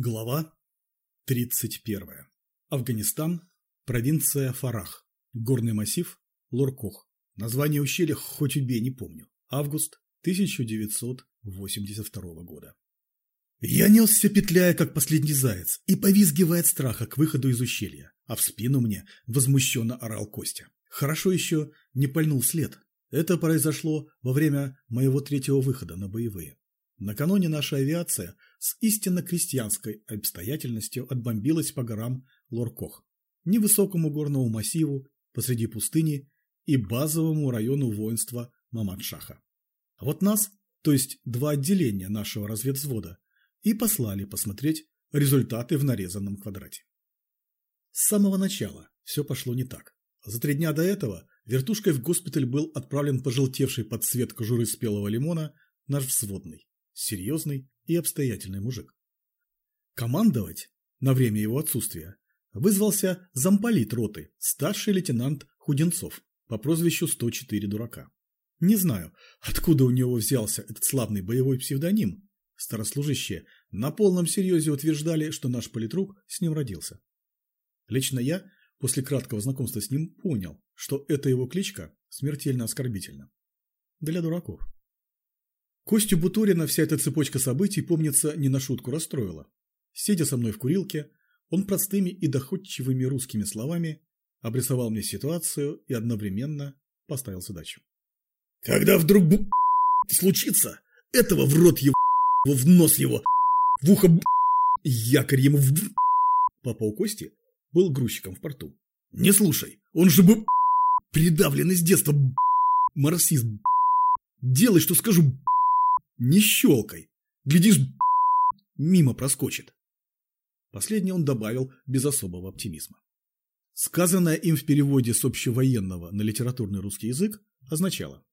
Глава 31. Афганистан, провинция Фарах, горный массив Лоркох. Название ущелья хоть убей не помню. Август 1982 года. Я несся, петляя, как последний заяц, и повизгивая от страха к выходу из ущелья, а в спину мне возмущенно орал Костя. Хорошо еще не пальнул след. Это произошло во время моего третьего выхода на боевые. Накануне наша авиация с истинно крестьянской обстоятельностью отбомбилась по горам Лоркох, невысокому горному массиву посреди пустыни и базовому району воинства Мамадшаха. А вот нас, то есть два отделения нашего разведвзвода, и послали посмотреть результаты в нарезанном квадрате. С самого начала все пошло не так. За три дня до этого вертушкой в госпиталь был отправлен пожелтевший под цвет кожуры спелого лимона наш взводный серьезный и обстоятельный мужик. Командовать на время его отсутствия вызвался замполит роты, старший лейтенант Худенцов по прозвищу 104 дурака. Не знаю, откуда у него взялся этот славный боевой псевдоним. Старослужащие на полном серьезе утверждали, что наш политрук с ним родился. Лично я, после краткого знакомства с ним, понял, что эта его кличка смертельно оскорбительна. Для дураков. Костю Бутурина вся эта цепочка событий, помнится, не на шутку расстроила. Сидя со мной в курилке, он простыми и доходчивыми русскими словами обрисовал мне ситуацию и одновременно поставил задачу. «Когда вдруг бу... случится, этого в рот его, в нос его, в ухо якорь ему в... Папа у Кости был грузчиком в порту. Не слушай, он же бы придавленный с детства марксист. Делай, что скажу, не щелкай. Глядишь, мимо проскочит. Последнее он добавил без особого оптимизма. Сказанное им в переводе с общевоенного на литературный русский язык означало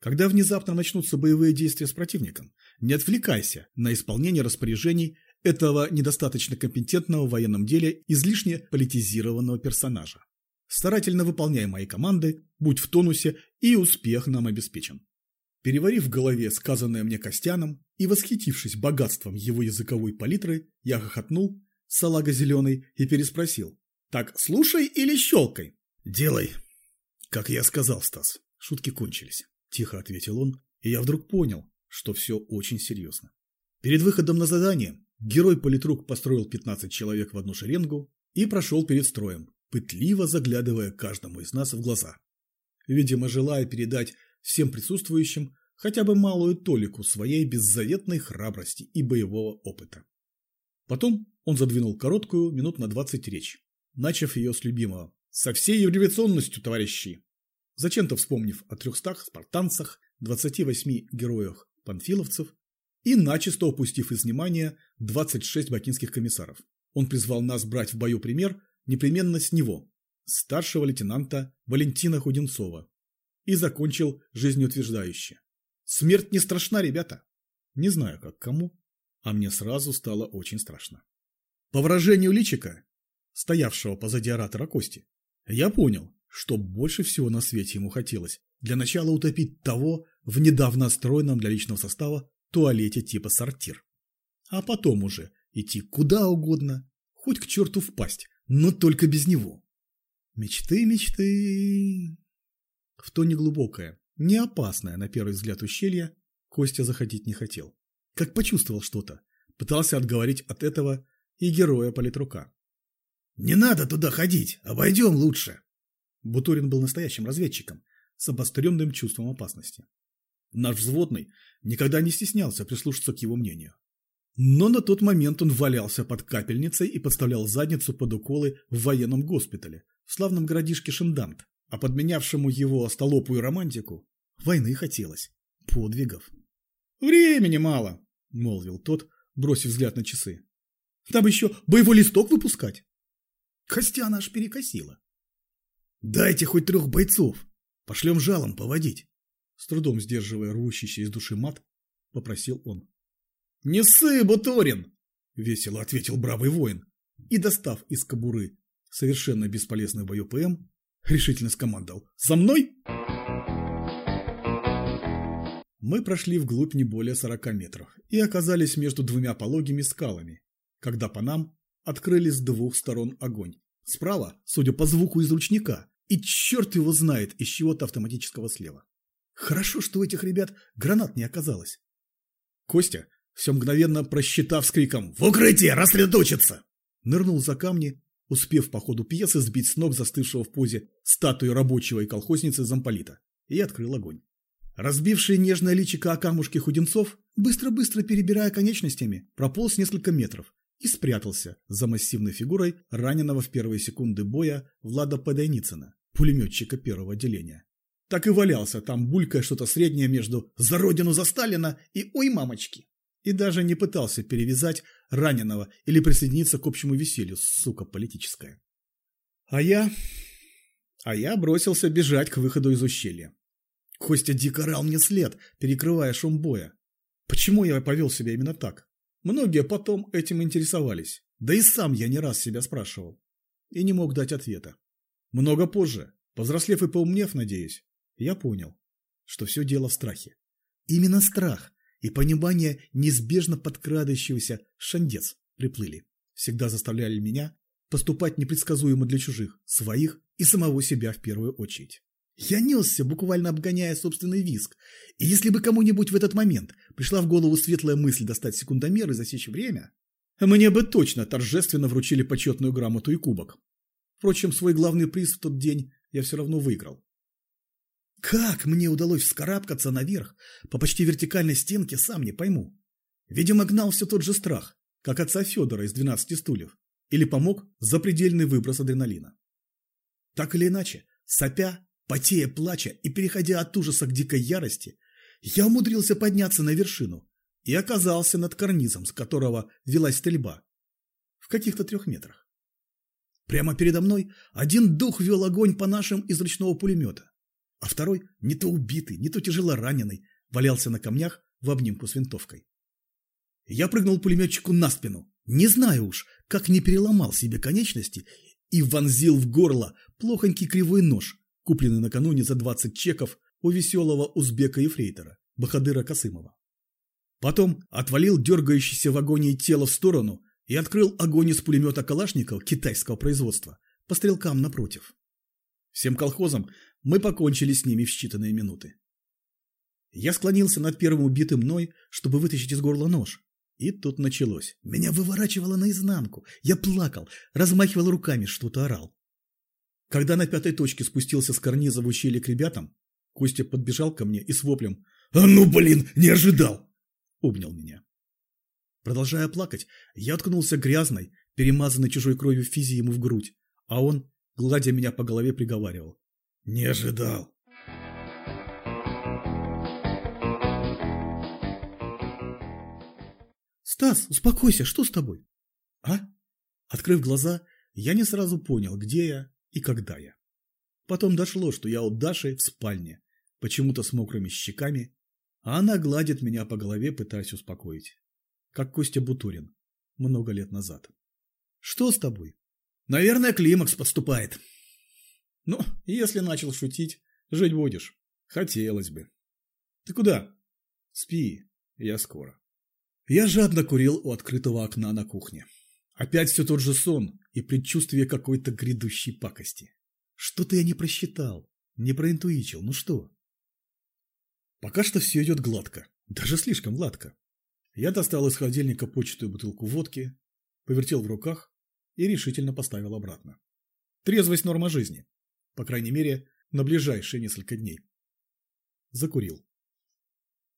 Когда внезапно начнутся боевые действия с противником, не отвлекайся на исполнение распоряжений этого недостаточно компетентного в военном деле излишне политизированного персонажа. Старательно выполняй мои команды, будь в тонусе, и успех нам обеспечен. Переварив в голове сказанное мне Костяном и восхитившись богатством его языковой палитры, я хохотнул, салага зеленый, и переспросил. «Так слушай или щелкай?» «Делай!» «Как я сказал, Стас, шутки кончились», – тихо ответил он, и я вдруг понял, что все очень серьезно. Перед выходом на задание герой-политрук построил 15 человек в одну шеренгу и прошел перед строем, пытливо заглядывая каждому из нас в глаза. Видимо, желая передать всем присутствующим хотя бы малую толику своей беззаветной храбрости и боевого опыта. Потом он задвинул короткую, минут на двадцать речь, начав ее с любимого «Со всей революционностью, товарищи!» Зачем-то вспомнив о трехстах спартанцах, 28 героях панфиловцев и начисто упустив из внимания 26 бакинских комиссаров. Он призвал нас брать в бою пример непременно с него, старшего лейтенанта Валентина Худенцова, и закончил жизнеутверждающе. Смерть не страшна, ребята. Не знаю, как кому, а мне сразу стало очень страшно. По выражению личика, стоявшего позади оратора Кости, я понял, что больше всего на свете ему хотелось для начала утопить того в недавно строенном для личного состава туалете типа сортир. А потом уже идти куда угодно, хоть к черту впасть, но только без него. Мечты, мечты. В то неглубокое, не опасное на первый взгляд ущелье, Костя заходить не хотел. Как почувствовал что-то, пытался отговорить от этого и героя политрука. «Не надо туда ходить, обойдем лучше!» Бутурин был настоящим разведчиком, с обостренным чувством опасности. Наш взводный никогда не стеснялся прислушаться к его мнению. Но на тот момент он валялся под капельницей и подставлял задницу под уколы в военном госпитале, в славном городишке Шиндант, а подменявшему его остолопую романтику войны хотелось, подвигов. «Времени мало», — молвил тот, бросив взгляд на часы. «Там еще боевой листок выпускать». Костяна аж перекосила. «Дайте хоть трех бойцов, пошлем жалом поводить», с трудом сдерживая рвущийся из души мат, попросил он. «Не ссы, Буторин!» — весело ответил бравый воин и, достав из кобуры совершенно бесполезный бою ПМ, решительно скомандовал «За мной!» Мы прошли вглубь не более 40 метров и оказались между двумя пологими скалами, когда по нам открыли с двух сторон огонь. Справа, судя по звуку из ручника, и черт его знает из чего-то автоматического слева. Хорошо, что у этих ребят гранат не оказалось. Костя, все мгновенно просчитав с криком «В укрытие! Рассредоточиться!» нырнул за камни, успев по ходу пьесы сбить с ног застывшего в позе статуи рабочего и колхозницы замполита, и открыл огонь. Разбивший нежное личико о камушке Худенцов, быстро-быстро перебирая конечностями, прополз несколько метров и спрятался за массивной фигурой раненого в первые секунды боя Влада Подойницына, пулеметчика первого отделения. Так и валялся там, булькая что-то среднее между «За родину, за Сталина» и «Ой, мамочки!» И даже не пытался перевязать раненого или присоединиться к общему веселью, сука политическая. А я... А я бросился бежать к выходу из ущелья. Костя дико рал мне след, перекрывая шум боя. Почему я повел себя именно так? Многие потом этим интересовались. Да и сам я не раз себя спрашивал. И не мог дать ответа. Много позже, повзрослев и поумнев, надеюсь, я понял, что все дело в страхе. Именно страх и понимание неизбежно подкрадающегося шандец приплыли. Всегда заставляли меня поступать непредсказуемо для чужих, своих и самого себя в первую очередь. Я несся, буквально обгоняя собственный виск, и если бы кому-нибудь в этот момент пришла в голову светлая мысль достать секундомер и засечь время, мне бы точно торжественно вручили почетную грамоту и кубок. Впрочем, свой главный приз в тот день я все равно выиграл. Как мне удалось вскарабкаться наверх по почти вертикальной стенке, сам не пойму. Видимо, гнал все тот же страх, как отца Федора из «12 стульев», или помог запредельный выброс адреналина. Так или иначе, сопя, потея, плача и переходя от ужаса к дикой ярости, я умудрился подняться на вершину и оказался над карнизом, с которого велась стрельба, в каких-то трех метрах. Прямо передо мной один дух вел огонь по нашим из ручного пулемета, а второй, не то убитый, не то тяжело раненый, валялся на камнях в обнимку с винтовкой. Я прыгнул пулеметчику на спину, не знаю уж, как не переломал себе конечности и вонзил в горло плохонький кривой нож, купленный накануне за 20 чеков у веселого узбека-ефрейтора, Бахадыра Касымова. Потом отвалил дергающееся в агонии тело в сторону и открыл огонь из пулемета Калашников китайского производства по стрелкам напротив. Всем колхозам мы покончили с ними в считанные минуты. Я склонился над первым убитым мной, чтобы вытащить из горла нож. И тут началось. Меня выворачивало наизнанку. Я плакал, размахивал руками, что-то орал. Когда на пятой точке спустился с карниза в ущелье к ребятам, Костя подбежал ко мне и с воплем «А ну, блин, не ожидал!» обнял меня. Продолжая плакать, я откнулся грязной, перемазанной чужой кровью физи ему в грудь, а он, гладя меня по голове, приговаривал «Не ожидал!» «Стас, успокойся, что с тобой?» «А?» Открыв глаза, я не сразу понял, где я и когда я. Потом дошло, что я у Даши в спальне, почему-то с мокрыми щеками, а она гладит меня по голове, пытаясь успокоить. Как Костя Бутурин. Много лет назад. «Что с тобой?» «Наверное, климакс подступает». «Ну, если начал шутить, жить будешь. Хотелось бы». «Ты куда?» «Спи, я скоро». Я жадно курил у открытого окна на кухне. Опять все тот же сон и предчувствие какой-то грядущей пакости. Что-то я не просчитал, не проинтуичил, ну что? Пока что все идет гладко, даже слишком гладко. Я достал из холодильника початую бутылку водки, повертел в руках и решительно поставил обратно. Трезвость норма жизни, по крайней мере, на ближайшие несколько дней. Закурил.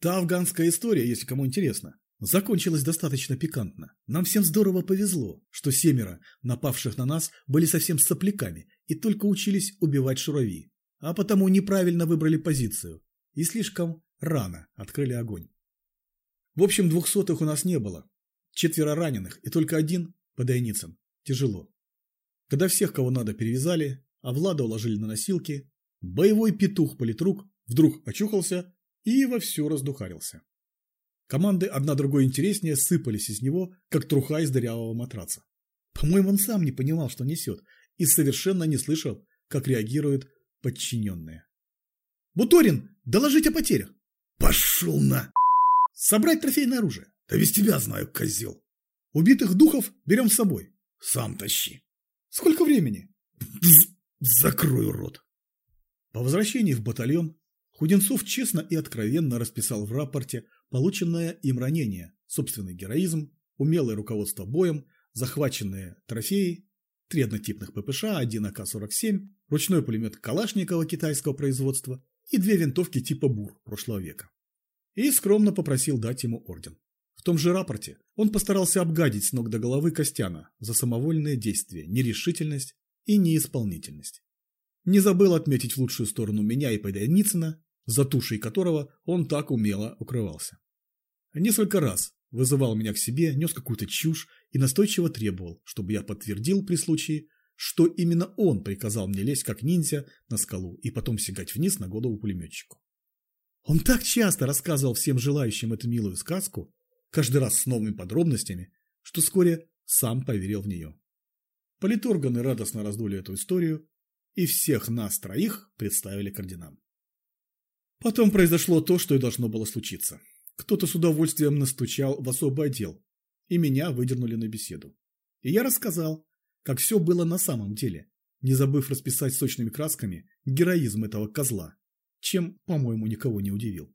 Та афганская история, если кому интересно, Закончилось достаточно пикантно. Нам всем здорово повезло, что семеро, напавших на нас, были совсем сопляками и только учились убивать шурави, а потому неправильно выбрали позицию и слишком рано открыли огонь. В общем, двухсотых у нас не было. Четверо раненых и только один, Подойницын, тяжело. Когда всех, кого надо, перевязали, а Влада уложили на носилки, боевой петух-политрук вдруг очухался и вовсю раздухарился. Команды одна другой интереснее сыпались из него, как труха из дырявого матраца. По-моему, он сам не понимал, что несет, и совершенно не слышал, как реагируют подчиненные. «Буторин, доложить о потерях!» «Пошел на...» «Собрать трофейное оружие!» «Да без тебя знаю, козел!» Убитых духов берем с собой. Сам тащи. Сколько времени? Закрой рот. По возвращении в батальон Худенцов честно и откровенно расписал в рапорте полученное им ранение, собственный героизм, умелое руководство боем, захваченные трофеи, три однотипных ППШ, один АК-47, ручной пулемет Калашникова китайского производства и две винтовки типа БУР прошлого века. И скромно попросил дать ему орден. В том же рапорте он постарался обгадить с ног до головы Костяна за самовольные действия, нерешительность и неисполнительность. Не забыл отметить в лучшую сторону меня и Подойницына, за тушей которого он так умело укрывался. Несколько раз вызывал меня к себе, нес какую-то чушь и настойчиво требовал, чтобы я подтвердил при случае, что именно он приказал мне лезть как ниндзя на скалу и потом сигать вниз на голову пулеметчику. Он так часто рассказывал всем желающим эту милую сказку, каждый раз с новыми подробностями, что вскоре сам поверил в нее. Политорганы радостно раздули эту историю, и всех нас троих представили к орденам. Потом произошло то, что и должно было случиться. Кто-то с удовольствием настучал в особый отдел, и меня выдернули на беседу. И я рассказал, как все было на самом деле, не забыв расписать сочными красками героизм этого козла, чем, по-моему, никого не удивил.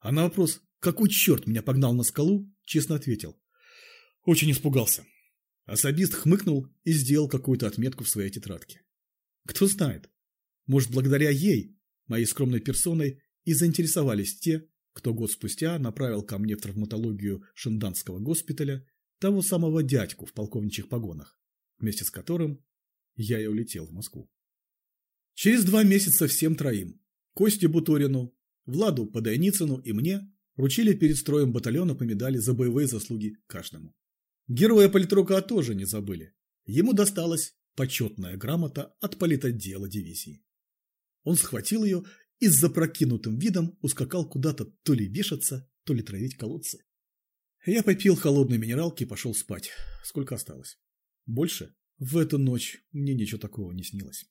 А на вопрос, какой черт меня погнал на скалу, честно ответил. Очень испугался. Особист хмыкнул и сделал какую-то отметку в своей тетрадке. Кто знает, может, благодаря ей, моей скромной персоной, и заинтересовались те, кто год спустя направил ко мне в травматологию Шинданского госпиталя того самого дядьку в полковничьих погонах, вместе с которым я и улетел в Москву. Через два месяца всем троим, Косте Буторину, Владу Подойницыну и мне, вручили перед строем батальона по медали за боевые заслуги каждому. Героя политрука тоже не забыли. Ему досталась почетная грамота от политотдела дивизии. Он схватил ее и с запрокинутым видом ускакал куда-то то ли вешаться, то ли травить колодцы. Я попил холодной минералки и пошел спать. Сколько осталось? Больше? В эту ночь мне ничего такого не снилось.